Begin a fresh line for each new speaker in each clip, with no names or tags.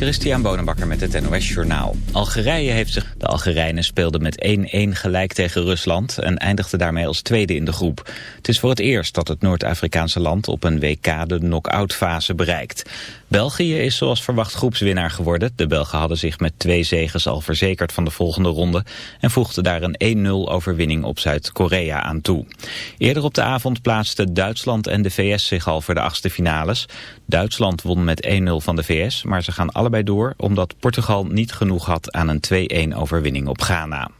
Christian Bonenbakker met het NOS Journaal. Algerije heeft zich... De Algerijnen speelden met 1-1 gelijk tegen Rusland... en eindigden daarmee als tweede in de groep. Het is voor het eerst dat het Noord-Afrikaanse land... op een WK de knock-out fase bereikt. België is zoals verwacht groepswinnaar geworden. De Belgen hadden zich met twee zegens al verzekerd van de volgende ronde... en voegden daar een 1-0 overwinning op Zuid-Korea aan toe. Eerder op de avond plaatsten Duitsland en de VS zich al voor de achtste finales. Duitsland won met 1-0 van de VS, maar ze gaan allebei door... omdat Portugal niet genoeg had aan een 2-1 overwinning op Ghana.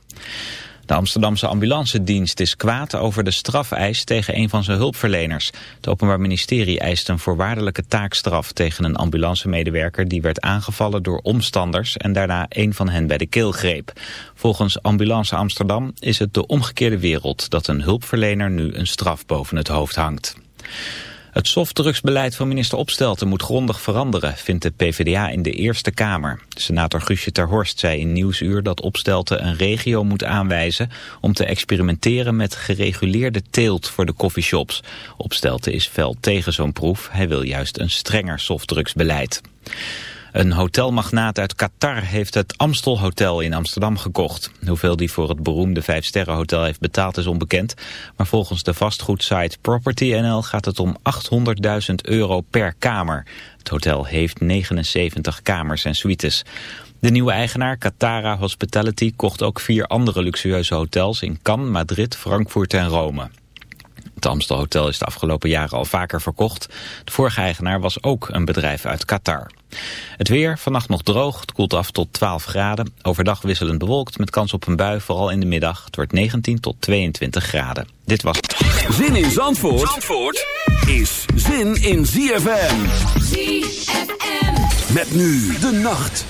De Amsterdamse ambulancedienst is kwaad over de strafeis tegen een van zijn hulpverleners. Het Openbaar Ministerie eist een voorwaardelijke taakstraf tegen een ambulancemedewerker die werd aangevallen door omstanders en daarna een van hen bij de keel greep. Volgens Ambulance Amsterdam is het de omgekeerde wereld dat een hulpverlener nu een straf boven het hoofd hangt. Het softdrugsbeleid van minister Opstelten moet grondig veranderen, vindt de PvdA in de Eerste Kamer. Senator Guusje Terhorst zei in Nieuwsuur dat Opstelten een regio moet aanwijzen om te experimenteren met gereguleerde teelt voor de coffeeshops. Opstelten is fel tegen zo'n proef, hij wil juist een strenger softdrugsbeleid. Een hotelmagnaat uit Qatar heeft het Amstel Hotel in Amsterdam gekocht. Hoeveel die voor het beroemde Vijfsterrenhotel heeft betaald is onbekend. Maar volgens de vastgoedsite Property NL gaat het om 800.000 euro per kamer. Het hotel heeft 79 kamers en suites. De nieuwe eigenaar, Qatara Hospitality, kocht ook vier andere luxueuze hotels in Cannes, Madrid, Frankfurt en Rome. Het Amstel Hotel is de afgelopen jaren al vaker verkocht. De vorige eigenaar was ook een bedrijf uit Qatar. Het weer, vannacht nog droog, het koelt af tot 12 graden. Overdag wisselend bewolkt met kans op een bui, vooral in de middag. Het wordt 19 tot 22 graden. Dit was...
Zin in Zandvoort, Zandvoort is zin in ZFM.
ZFM.
Met nu de nacht.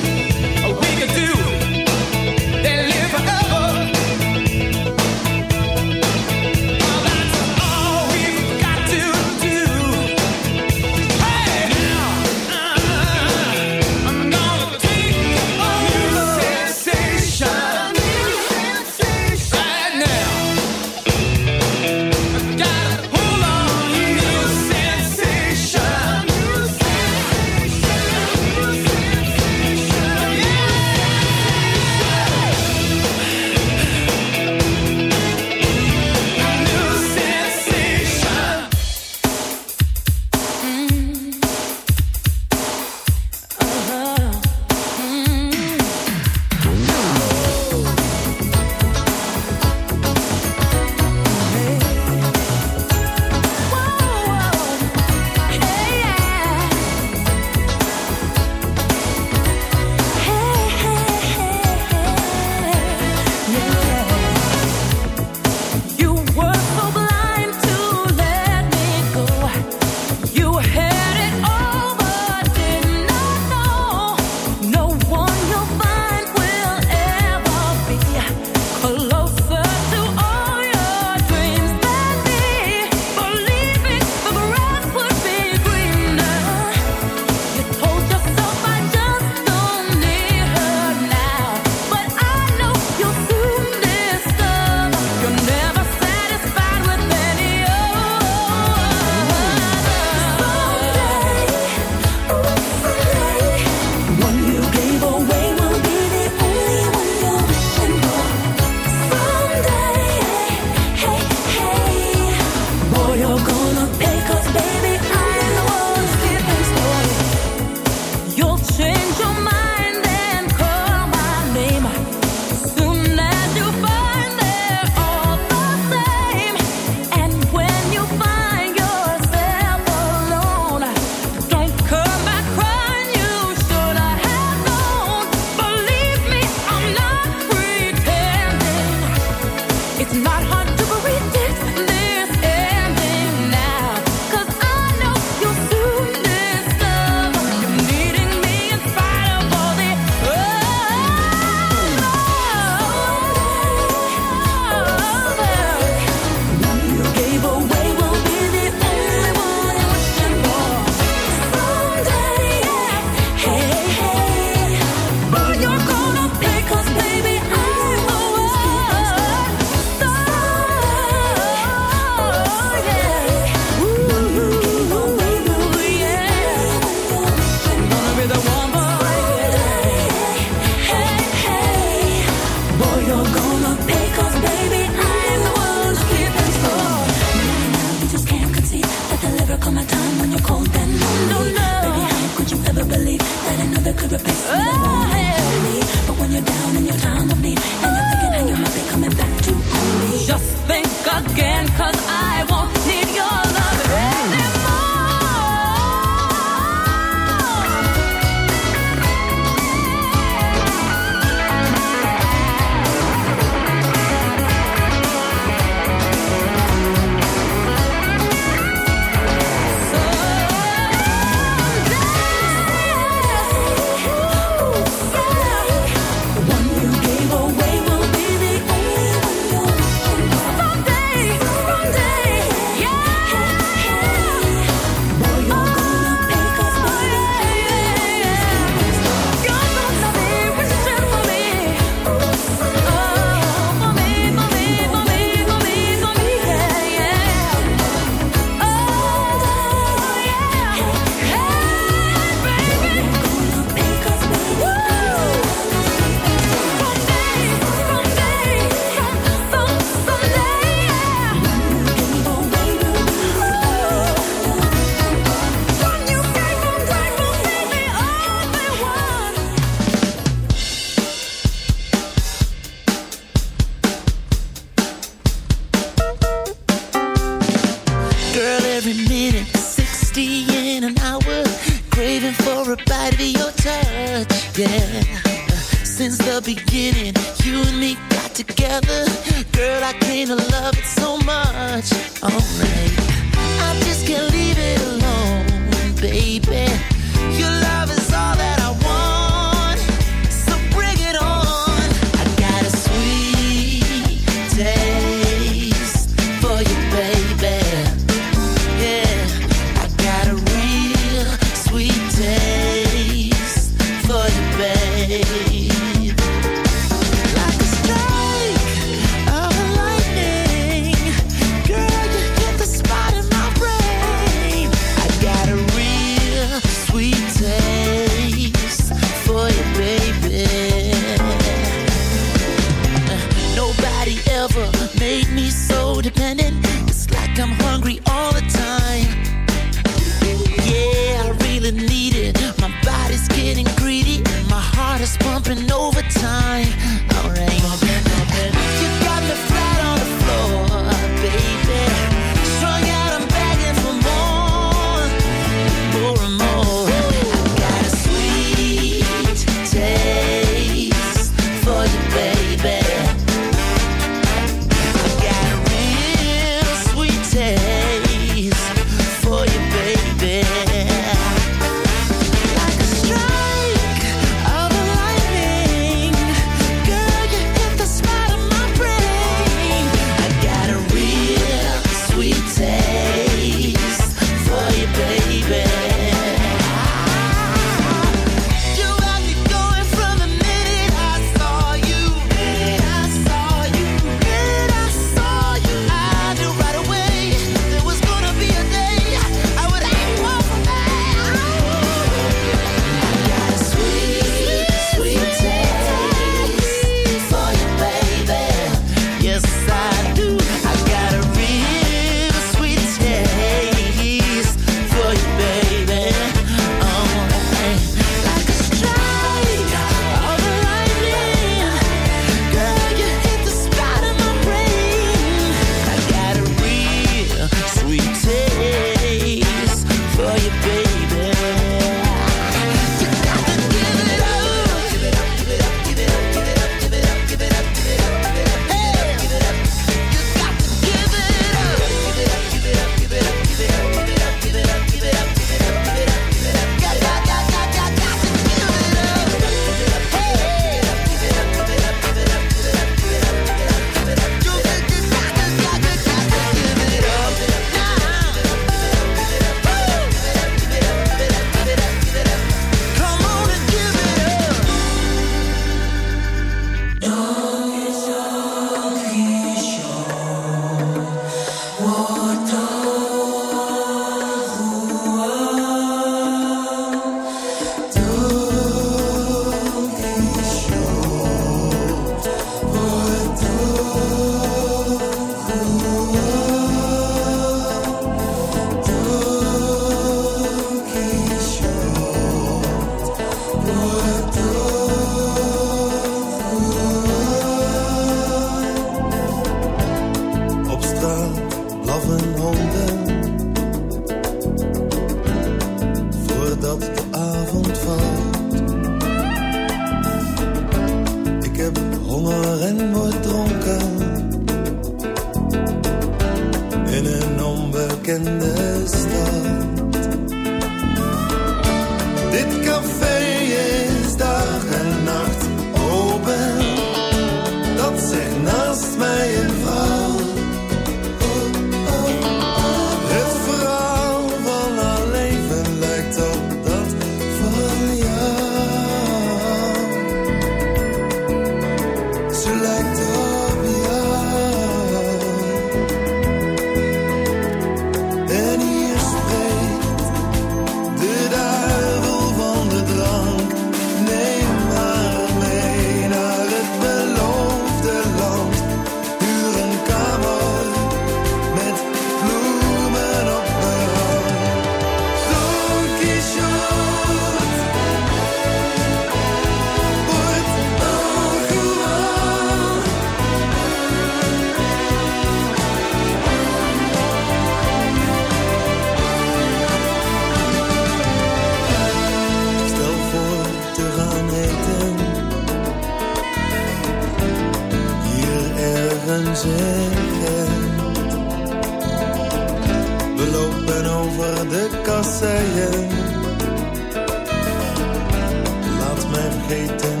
Laat mij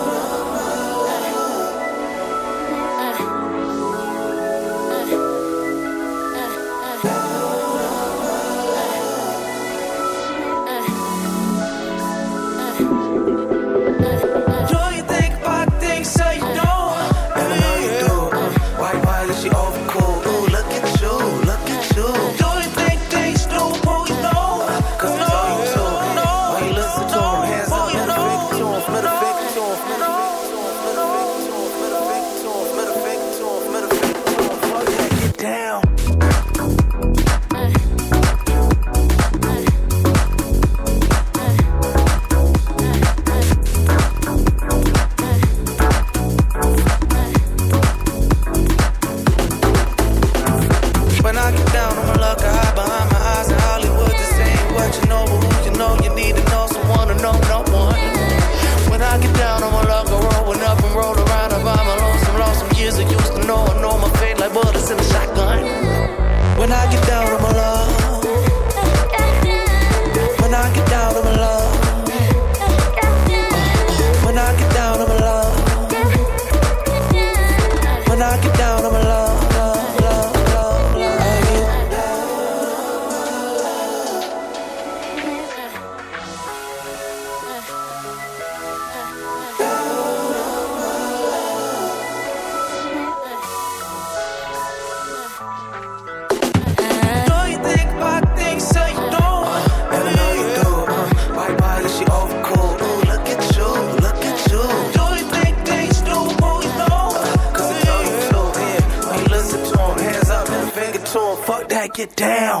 Get down.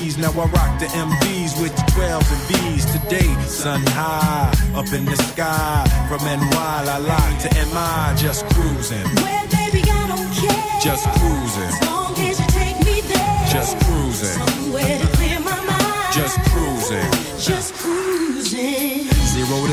Now I rock the MVs with the 12s and V's. Today, sun high, up in the sky. From NY, la la to MI, just cruising.
Well, baby, I don't care.
Just cruising.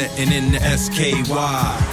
setting in the SKY.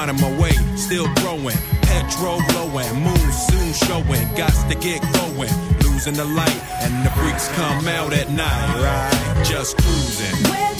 finding my way, still growing. Petrol blowing, moon soon showing. Got to get going. Losing the light, and the freaks come out at night. Right, just cruising,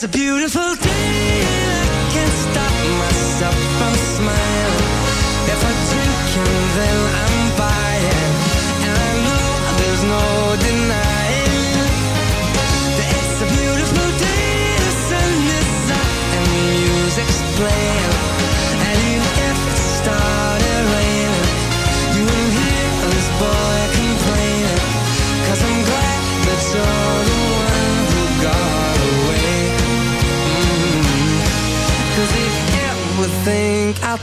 It's a beautiful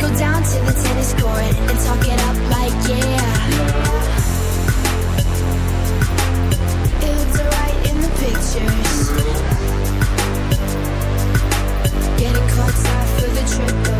go down to the tennis court and talk it up like yeah. It looks alright in the pictures. Getting caught side for the trip,